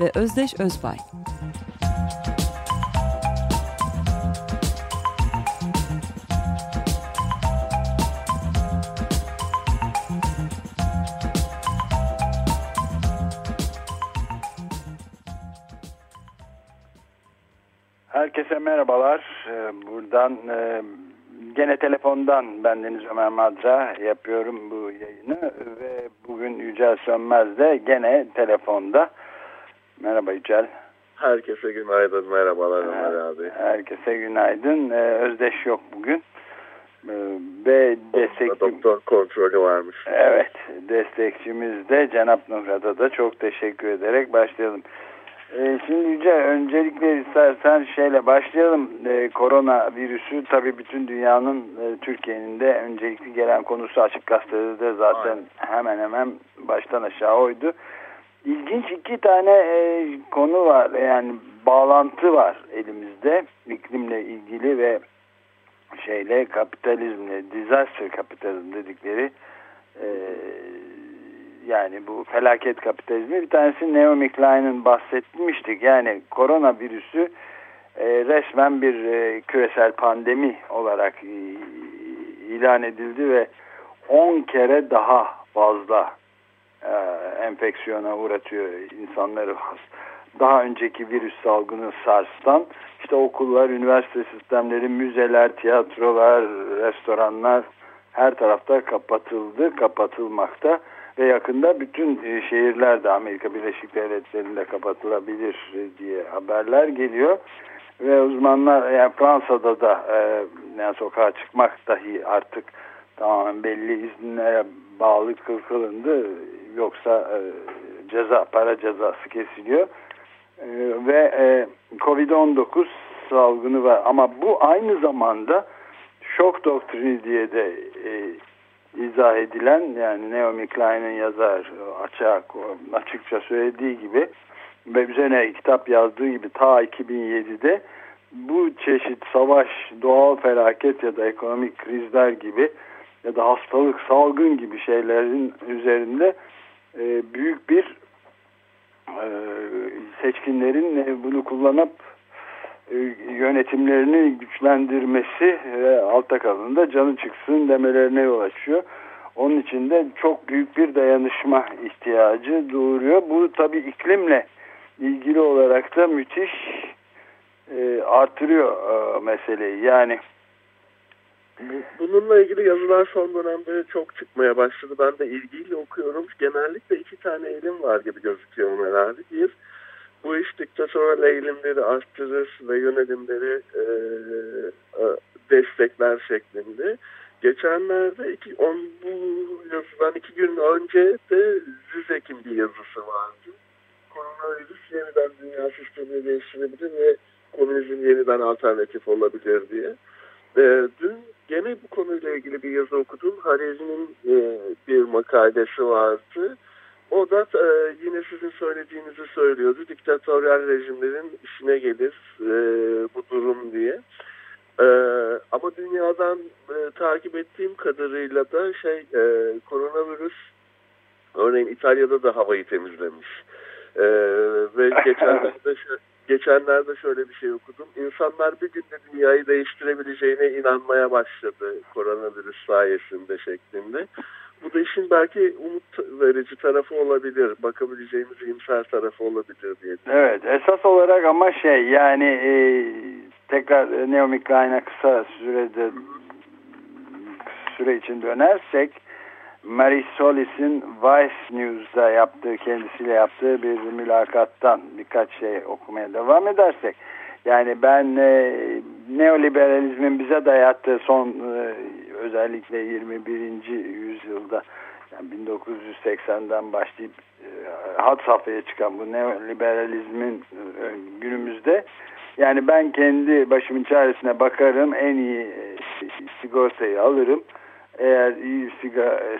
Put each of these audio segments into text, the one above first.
ve Özdeş Özbay. Herkese merhabalar. Ee, buradan e, gene telefondan bendeniz Ömer Madra yapıyorum bu yayını ve bugün Yücel Sönmez de gene telefonda. Merhaba Yücel. Herkese günaydın, merhabalar Ömer abi. Herkese günaydın. Ee, Özdeş yok bugün. Ee, ve destek... Doktor kontrolü varmış. Evet, destekçimiz de Cenap Nuhrat'a da çok teşekkür ederek başlayalım. Ee, şimdi Yüce öncelikle istersen şeyle başlayalım. Ee, korona virüsü tabii bütün dünyanın e, Türkiye'nin de öncelikli gelen konusu açık gazetede de zaten Aynen. hemen hemen baştan aşağı oydu. İlginç iki tane e, konu var yani bağlantı var elimizde iklimle ilgili ve şeyle kapitalizmle disaster kapitalizm dedikleri e, yani bu felaket kapitalizmi bir tanesi Naomi Klein'in bahsetmiştik. Yani koronavirüsü e, resmen bir e, küresel pandemi olarak e, ilan edildi ve 10 kere daha fazla enfeksiyona uğratıyor insanları. Daha önceki virüs salgını SARS'tan işte okullar, üniversite sistemleri, müzeler, tiyatrolar, restoranlar her tarafta kapatıldı, kapatılmakta ve yakında bütün e, şehirler de Amerika Birleşik Devletleri'nde kapatılabilir diye haberler geliyor. Ve uzmanlar yani Fransa'da da e, yani sokağa çıkmak dahi artık tamamen belli izinlere bağlı kılındı. Yoksa e, ceza, para cezası kesiliyor. E, ve e, Covid-19 salgını var. Ama bu aynı zamanda şok doktrini diye de e, izah edilen yani Naomi Klein'in yazar açık, açıkça söylediği gibi ve üzerine kitap yazdığı gibi ta 2007'de bu çeşit savaş, doğal felaket ya da ekonomik krizler gibi ya da hastalık, salgın gibi şeylerin üzerinde e, büyük bir e, seçkinlerin bunu kullanıp e, yönetimlerini güçlendirmesi ve alta kalında canı çıksın demelerine yol açıyor. Onun için de çok büyük bir dayanışma ihtiyacı doğuruyor. Bu tabi iklimle ilgili olarak da müthiş e, artırıyor e, meseleyi. Yani Bununla ilgili yazılar son dönemde çok çıkmaya başladı. Ben de ilgiyle okuyorum. Genellikle iki tane elim var gibi gözüküyor herhalde. Bir, bu iş diktatörel eğilimleri arttırır ve yönelimleri e, e, destekler şeklinde. Geçenlerde iki, on, bu yazıdan iki gün önce de Zizek'in bir yazısı vardı. Koronavirüs yeniden dünya sistemini değiştirebilir ve komünizm yeniden alternatif olabilir diye. E, dün gene bu konuyla ilgili bir yazı okudum. Hariri'nin e, bir makalesi vardı. O da e, yine sizin söylediğinizi söylüyordu. Diktatöryel rejimlerin işine gelir e, bu durum diye. E, ama dünyadan e, takip ettiğim kadarıyla da şey e, koronavirüs örneğin İtalya'da da havayı temizlemiş. E, ve geçenlerde geçenlerde şöyle bir şey okudum. İnsanlar bir günde dünyayı değiştirebileceğine inanmaya başladı koronavirüs sayesinde şeklinde. Bu da işin belki umut verici tarafı olabilir. Bakabileceğimiz iyimser tarafı olabilir diye. Evet esas olarak ama şey yani e, tekrar e, Naomi Klein'e kısa sürede süre için dönersek Mary Solis'in Vice News'da yaptığı kendisiyle yaptığı bir mülakattan birkaç şey okumaya devam edersek yani ben e, neoliberalizmin bize dayattığı son e, özellikle 21. yüzyılda yani 1980'den başlayıp e, had safhaya çıkan bu neoliberalizmin e, günümüzde yani ben kendi başımın çaresine bakarım en iyi e, sigortayı alırım eğer iyi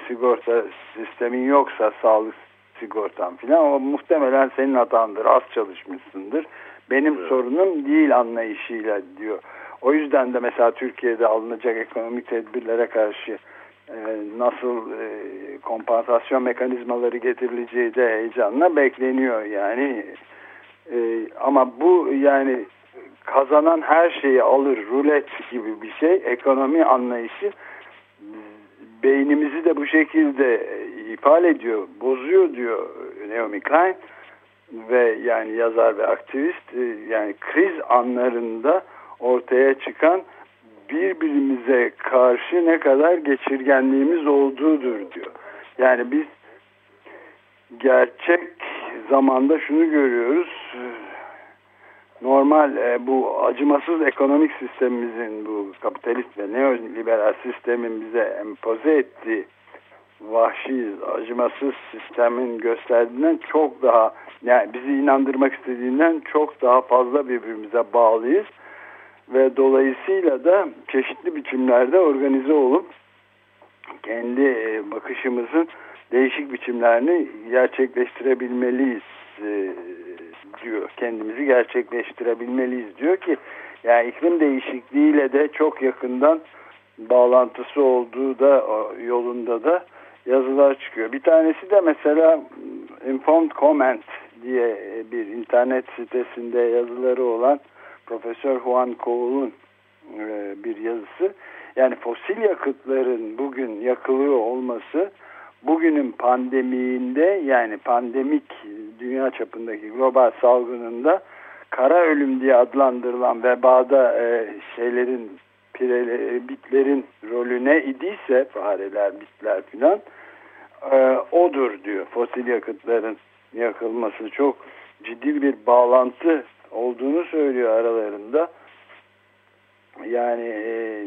sigorta sistemin yoksa sağlık sigortan filan o muhtemelen senin hatandır az çalışmışsındır. Benim evet. sorunum değil anlayışıyla diyor. O yüzden de mesela Türkiye'de alınacak ekonomik tedbirlere karşı e, nasıl e, kompansasyon mekanizmaları getirileceği de heyecanla bekleniyor yani. E, ama bu yani kazanan her şeyi alır rulet gibi bir şey. Ekonomi anlayışı beynimizi de bu şekilde ifade ediyor bozuyor diyor Naomi Klein ve yani yazar ve aktivist yani kriz anlarında ortaya çıkan birbirimize karşı ne kadar geçirgenliğimiz olduğudur diyor. Yani biz gerçek zamanda şunu görüyoruz. Normal e, bu acımasız ekonomik sistemimizin bu kapitalist ve neoliberal sistemin bize empoze ettiği vahşi, acımasız sistemin gösterdiğinden çok daha yani bizi inandırmak istediğinden çok daha fazla birbirimize bağlıyız. Ve dolayısıyla da çeşitli biçimlerde organize olup kendi e, bakışımızın değişik biçimlerini gerçekleştirebilmeliyiz e, diyor. Kendimizi gerçekleştirebilmeliyiz diyor ki yani iklim değişikliğiyle de çok yakından bağlantısı olduğu da yolunda da yazılar çıkıyor. Bir tanesi de mesela Informed Comment diye bir internet sitesinde yazıları olan Profesör Juan Cole'un e, bir yazısı. Yani fosil yakıtların bugün yakılıyor olması bugünün pandemiğinde yani pandemik dünya çapındaki global salgınında kara ölüm diye adlandırılan vebada e, şeylerin pirele, bitlerin rolü ne idiyse fareler, bitler filan e, odur diyor. Fosil yakıtların yakılması çok ciddi bir bağlantı olduğunu söylüyor aralarında. Yani e,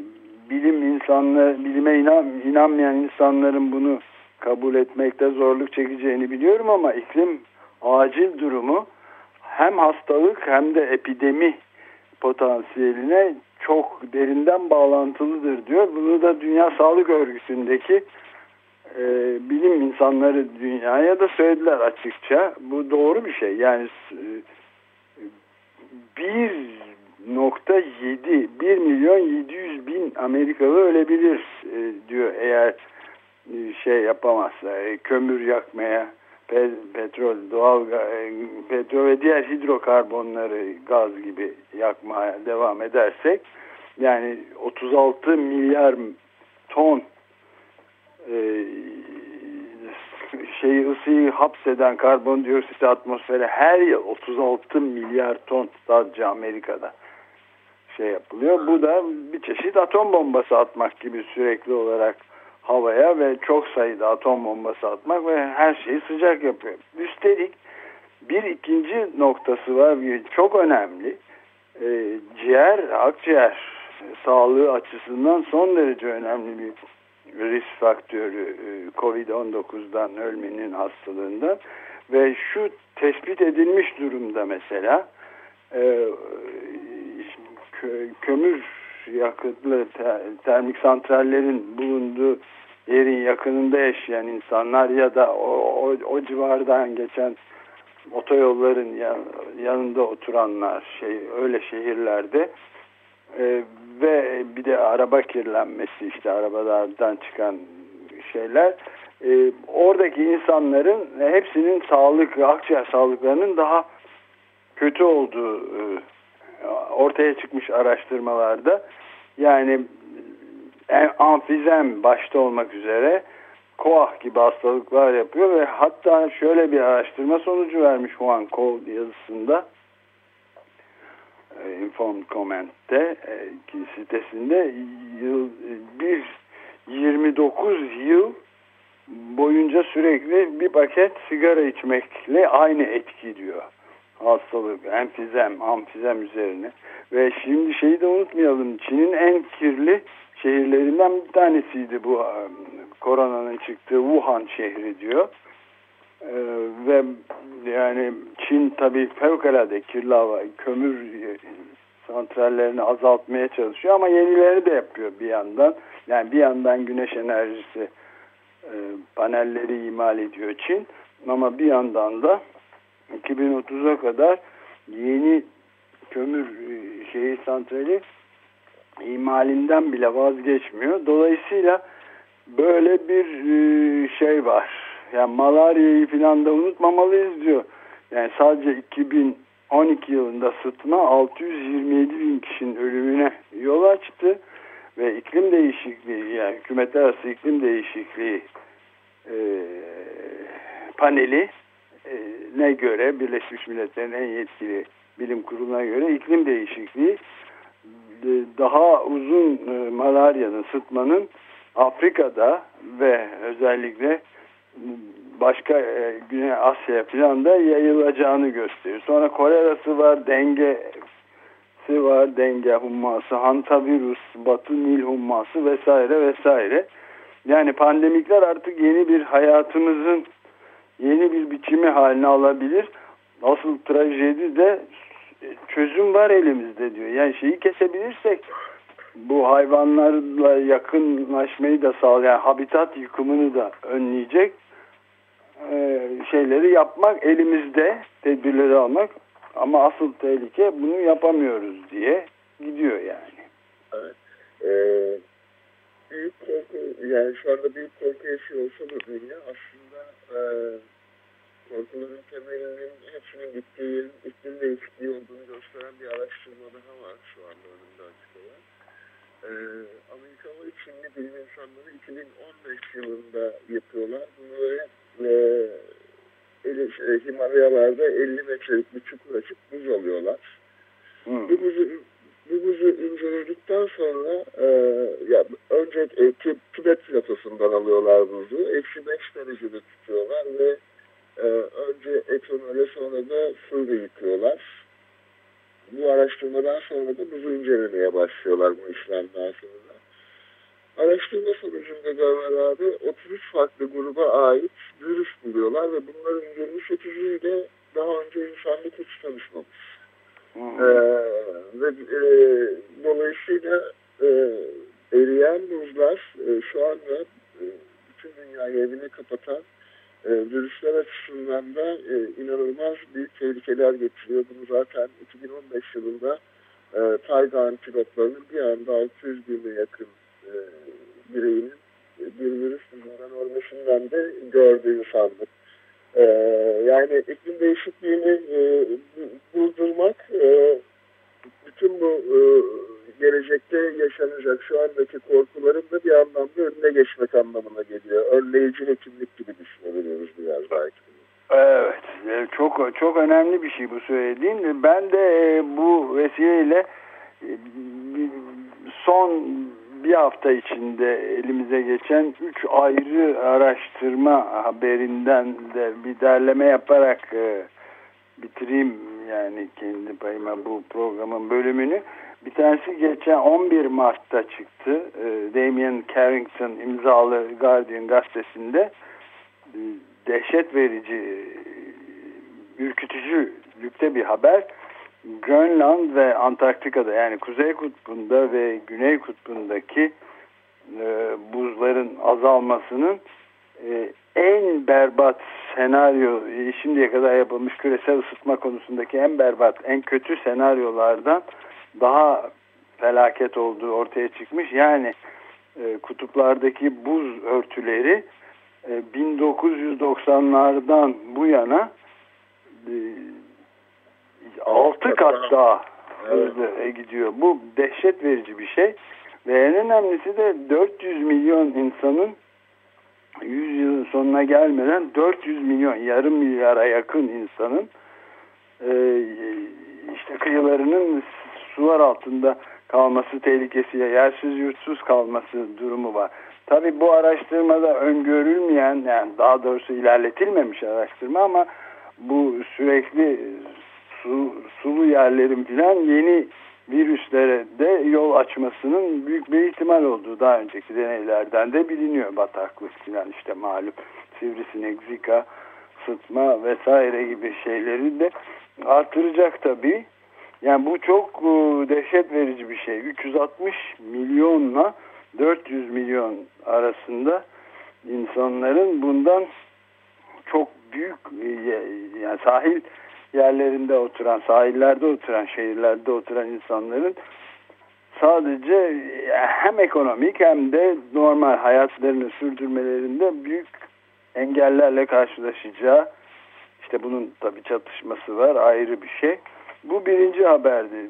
bilim insanları, bilime inan, inanmayan insanların bunu kabul etmekte zorluk çekeceğini biliyorum ama iklim acil durumu hem hastalık hem de epidemi potansiyeline çok derinden bağlantılıdır diyor. Bunu da Dünya Sağlık Örgütü'ndeki e, bilim insanları dünyaya da söylediler açıkça. Bu doğru bir şey. Yani e, 1.7 1 milyon 700 bin Amerikalı ölebilir e, diyor eğer e, şey yapamazsa e, kömür yakmaya pe petrol doğal e, petrol ve diğer hidrokarbonları gaz gibi yakmaya devam edersek yani 36 milyar ton e, şeyi ısıyı hapseden karbondioksit atmosfere her yıl 36 milyar ton sadece Amerika'da şey yapılıyor. Bu da bir çeşit atom bombası atmak gibi sürekli olarak havaya ve çok sayıda atom bombası atmak ve her şeyi sıcak yapıyor. Üstelik bir ikinci noktası var çok önemli. E, ciğer, akciğer sağlığı açısından son derece önemli bir risk faktörü e, Covid-19'dan ölmenin hastalığından ve şu tespit edilmiş durumda mesela e, kömür yakıtlı termik santrallerin bulunduğu yerin yakınında yaşayan insanlar ya da o, o, o civardan geçen otoyolların yanında oturanlar şey öyle şehirlerde e, ve bir de araba kirlenmesi işte arabalardan çıkan şeyler e, oradaki insanların hepsinin sağlık akciğer sağlıklarının daha kötü olduğu e, ortaya çıkmış araştırmalarda yani en amfizem başta olmak üzere koah gibi hastalıklar yapıyor ve hatta şöyle bir araştırma sonucu vermiş Juan Cole yazısında e, Informed Comment'te e, sitesinde yıl, bir 29 yıl boyunca sürekli bir paket sigara içmekle aynı etki diyor. Hastalık, enfizem, amfizem üzerine. Ve şimdi şeyi de unutmayalım. Çin'in en kirli şehirlerinden bir tanesiydi bu koronanın çıktığı Wuhan şehri diyor. Ee, ve yani Çin tabii fevkalade kirli hava, kömür santrallerini azaltmaya çalışıyor ama yenileri de yapıyor bir yandan. Yani bir yandan güneş enerjisi e, panelleri imal ediyor Çin ama bir yandan da 2030'a kadar yeni kömür e, şehir santrali imalinden bile vazgeçmiyor. Dolayısıyla böyle bir e, şey var. Yani malaryayı falan da unutmamalıyız diyor. Yani sadece 2012 yılında sıtma 627 bin kişinin ölümüne yol açtı ve iklim değişikliği yani hükümetler arası iklim değişikliği e, paneli ne göre Birleşmiş Milletler'in en yetkili bilim kuruluna göre iklim değişikliği e, daha uzun e, malaryanın, sıtmanın Afrika'da ve özellikle başka e, Güney Asya falan da yayılacağını gösteriyor. Sonra kolerası var, dengesi var, denge humması, hantavirus, batı nil humması vesaire vesaire. Yani pandemikler artık yeni bir hayatımızın yeni bir biçimi haline alabilir. Asıl trajedi de çözüm var elimizde diyor. Yani şeyi kesebilirsek bu hayvanlarla yakınlaşmayı da sağlayan habitat yıkımını da önleyecek e, şeyleri yapmak elimizde tedbirleri almak ama asıl tehlike bunu yapamıyoruz diye gidiyor yani. Evet. Ee, büyük korku yani şu anda büyük korku yaşıyor olsa da dünya aslında e, korkuların temelinin hepsinin gittiği iklim değişikliği olduğunu gösteren bir araştırma daha var şu anda önümde açık olan. Ee, Amerikalı Çinli bilim insanları 2015 yılında yapıyorlar. Böyle e, e, Himalayalarda 50 metrelik bir çukur açıp buz alıyorlar. Hmm. Bu buzu bu buzu inceledikten sonra e, ya önce e, Tibet platosundan alıyorlar buzu. Eksi 5 derecede tutuyorlar ve e, önce etanole sonra da suyla yıkıyorlar. Bu araştırmadan sonra da buzu incelemeye başlıyorlar bu işlemden sonra. Araştırma sonucunda Gamer abi 33 farklı gruba ait virüs buluyorlar ve bunların 28'i de daha önce insanlık hiç tanışmamış. Hmm. Ee, ve e, dolayısıyla e, eriyen buzlar e, şu anda e, bütün dünyayı evine kapatan e, virüsler açısından da e, inanılmaz büyük tehlikeler getiriyor. Bunu zaten 2015 yılında e, Taygan pilotlarının bir anda 600 bine yakın e, bireyinin bir virüs yüzünden ölmesinden de gördü insanlık. E, yani iklim değişikliğini e, durdurmak e, bütün bu e, gelecekte yaşanacak şu andaki korkuların da bir anlamda önüne geçmek anlamına geliyor. Önleyici hekimlik gibi düşünebiliyoruz biraz belki. Evet, e, çok çok önemli bir şey bu söylediğin. Ben de e, bu vesileyle e, son bir hafta içinde elimize geçen üç ayrı araştırma haberinden de bir derleme yaparak bitireyim yani kendi payıma bu programın bölümünü. Bir tanesi geçen 11 Mart'ta çıktı. E, Damien Carrington imzalı Guardian gazetesinde e, dehşet verici, e, ürkütücü lükte bir haber. Grönland ve Antarktika'da yani Kuzey Kutbu'nda ve Güney Kutbu'ndaki e, buzların azalmasının e, en berbat senaryo e, şimdiye kadar yapılmış küresel ısıtma konusundaki en berbat, en kötü senaryolardan daha felaket olduğu ortaya çıkmış. Yani e, kutuplardaki buz örtüleri e, 1990'lardan bu yana e, 6 kat daha hızlı evet. gidiyor. Bu dehşet verici bir şey. Ve en önemlisi de 400 milyon insanın 100 yılın sonuna gelmeden 400 milyon yarım milyara yakın insanın e, işte kıyılarının sular altında kalması tehlikesiyle yersiz yurtsuz kalması durumu var. Tabi bu araştırmada öngörülmeyen yani daha doğrusu ilerletilmemiş araştırma ama bu sürekli su, sulu yerlerin filan yeni virüslere de yol açmasının büyük bir ihtimal olduğu daha önceki deneylerden de biliniyor. Bataklık filan işte malum sivrisinek, zika, sıtma vesaire gibi şeyleri de artıracak tabii. Yani bu çok e, dehşet verici bir şey. 360 milyonla 400 milyon arasında insanların bundan çok büyük e, yani sahil yerlerinde oturan, sahillerde oturan, şehirlerde oturan insanların sadece e, hem ekonomik hem de normal hayatlarını sürdürmelerinde büyük engellerle karşılaşacağı işte bunun tabi çatışması var ayrı bir şey. Bu birinci haberdi.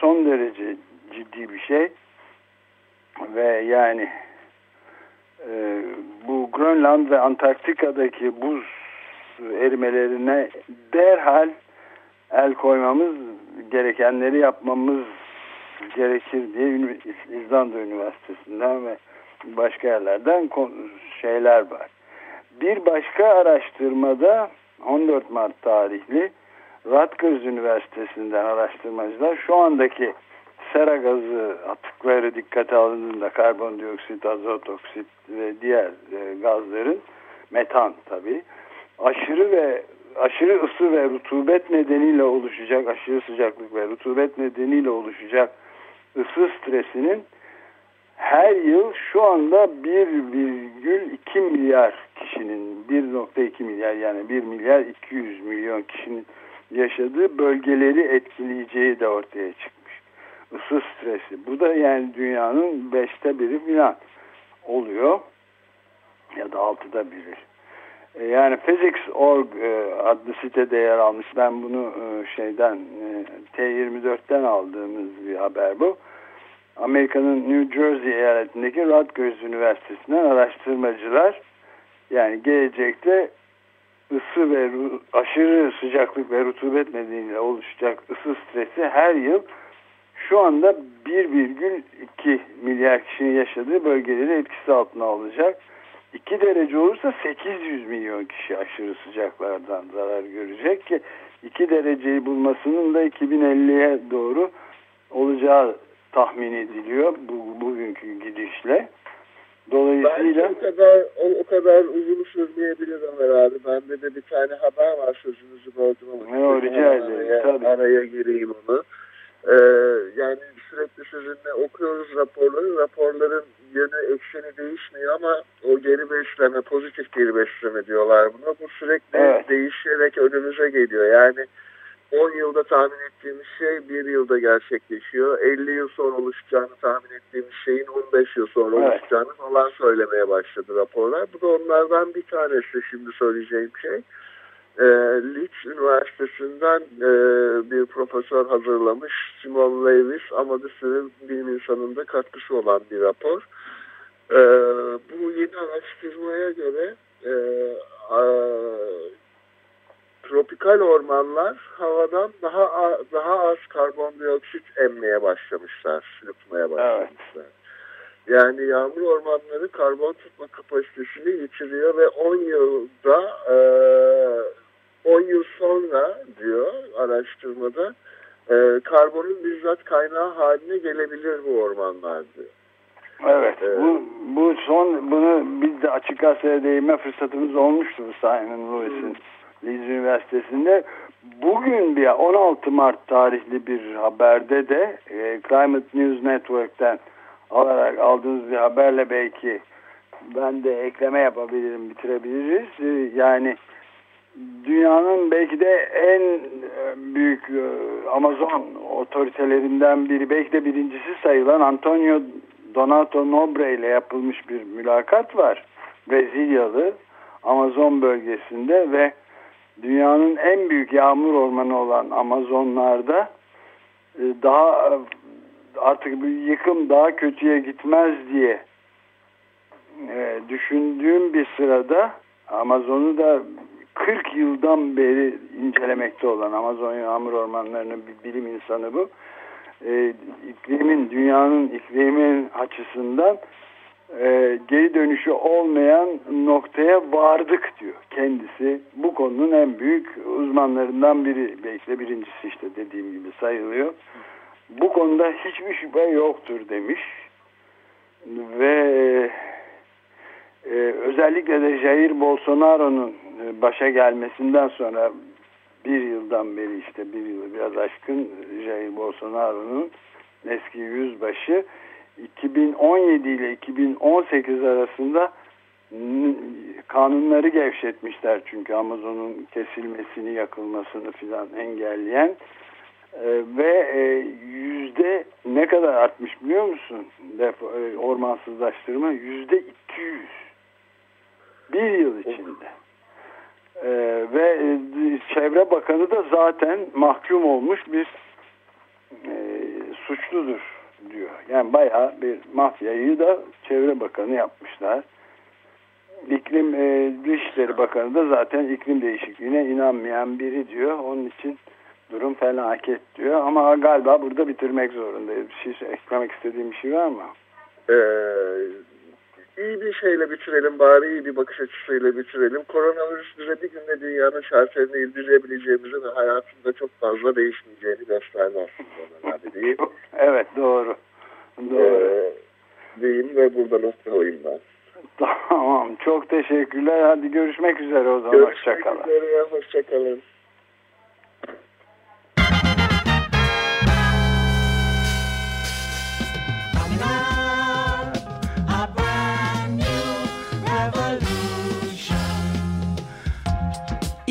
Son derece ciddi bir şey. Ve yani e, bu Grönland ve Antarktika'daki buz erimelerine derhal el koymamız gerekenleri yapmamız gerekir diye İzlanda Üniversitesi'nden ve başka yerlerden şeyler var. Bir başka araştırmada 14 Mart tarihli Rutgers Üniversitesi'nden araştırmacılar şu andaki sera gazı atıkları dikkate alındığında karbondioksit, azot oksit ve diğer e, gazların metan tabi aşırı ve aşırı ısı ve rutubet nedeniyle oluşacak aşırı sıcaklık ve rutubet nedeniyle oluşacak ısı stresinin her yıl şu anda 1,2 milyar kişinin 1,2 milyar yani 1 milyar 200 milyon kişinin yaşadığı bölgeleri etkileyeceği de ortaya çıkmış. Isı stresi. Bu da yani dünyanın beşte biri falan oluyor. Ya da altıda biri. E, yani Physics.org e, adlı sitede yer almış. Ben bunu e, şeyden T24'ten aldığımız bir haber bu. Amerika'nın New Jersey eyaletindeki Rutgers Üniversitesi'nden araştırmacılar yani gelecekte ısı ve aşırı sıcaklık ve rutubet nedeniyle oluşacak ısı stresi her yıl şu anda 1,2 milyar kişinin yaşadığı bölgeleri etkisi altına alacak. 2 derece olursa 800 milyon kişi aşırı sıcaklardan zarar görecek ki 2 dereceyi bulmasının da 2050'ye doğru olacağı tahmin ediliyor bu, bugünkü gidişle. Dolayısıyla... Belki o kadar, o, o kadar uzun sürmeyebilir Ömer abi. Bende de bir tane haber var sözünüzü böldüm ama. Ne rica ederim. Araya, araya gireyim onu. Sizinle okuyoruz raporları. Raporların yönü ekseni değişmiyor ama o geri besleme, pozitif geri besleme diyorlar buna. Bu sürekli evet. değişerek önümüze geliyor. Yani 10 yılda tahmin ettiğimiz şey 1 yılda gerçekleşiyor. 50 yıl sonra oluşacağını tahmin ettiğimiz şeyin 15 yıl sonra evet. oluşacağını falan söylemeye başladı raporlar. Bu da onlardan bir tanesi şimdi söyleyeceğim şey. E, Leeds Üniversitesi'nden e, bir profesör hazırlamış. Simon Lewis ama bir sürü bilim insanında katkısı olan bir rapor. E, bu yeni araştırmaya göre e, a, tropikal ormanlar havadan daha daha az karbondioksit emmeye başlamışlar, yutmaya başlamışlar. Evet. Yani yağmur ormanları karbon tutma kapasitesini yitiriyor ve 10 yılda e, 10 yıl sonra diyor araştırmada e, karbonun bizzat kaynağı haline gelebilir bu ormanlar diyor. Evet, ee, bu, bu son bunu biz de açık gazeteye değinme fırsatımız olmuştu Simon Lewis'in Leeds Üniversitesi'nde. Bugün bir 16 Mart tarihli bir haberde de e, Climate News Network'ten alarak aldığınız bir haberle belki ben de ekleme yapabilirim, bitirebiliriz. E, yani dünyanın belki de en e, büyük e, Amazon otoritelerinden biri, belki de birincisi sayılan Antonio Donato Nobre ile yapılmış bir mülakat var. Brezilyalı Amazon bölgesinde ve dünyanın en büyük yağmur ormanı olan Amazonlarda e, daha artık bir yıkım daha kötüye gitmez diye düşündüğüm bir sırada Amazon'u da 40 yıldan beri incelemekte olan Amazon yağmur ormanlarının bir bilim insanı bu. iklimin, dünyanın iklimin açısından e, geri dönüşü olmayan noktaya vardık diyor kendisi. Bu konunun en büyük uzmanlarından biri. Belki de birincisi işte dediğim gibi sayılıyor. bu konuda hiçbir şüphe yoktur demiş. Ve e, özellikle de Jair Bolsonaro'nun e, başa gelmesinden sonra bir yıldan beri işte bir yıl biraz aşkın Jair Bolsonaro'nun eski yüzbaşı 2017 ile 2018 arasında kanunları gevşetmişler çünkü Amazon'un kesilmesini yakılmasını filan engelleyen ee, ve e, yüzde ne kadar artmış biliyor musun? Defo, e, ormansızlaştırma yüzde 200 bir yıl içinde. E, ve e, çevre bakanı da zaten mahkum olmuş bir e, suçludur diyor. Yani bayağı bir mafyayı da çevre bakanı yapmışlar. İklim e, Dışişleri Bakanı da zaten iklim değişikliğine inanmayan biri diyor. Onun için durum felaket diyor. Ama galiba burada bitirmek zorundayız. Bir şey eklemek istediğim bir şey var mı? Ee, iyi bir şeyle bitirelim bari iyi bir bakış açısıyla bitirelim. Koronavirüs bize bir günde dünyanın şartlarını indirebileceğimizi ve hayatında çok fazla değişmeyeceğini gösterdi aslında herhalde değil Evet doğru. Doğru. Ee, diyeyim ve burada nokta koyayım ben. Tamam çok teşekkürler. Hadi görüşmek üzere o zaman. Görüşmek hoşçakalın. üzere. Hoşçakalın.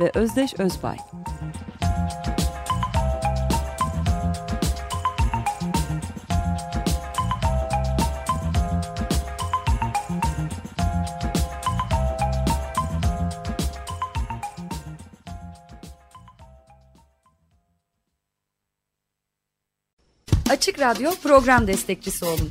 ve Özdeş Özbay. Açık Radyo program destekçisi olun.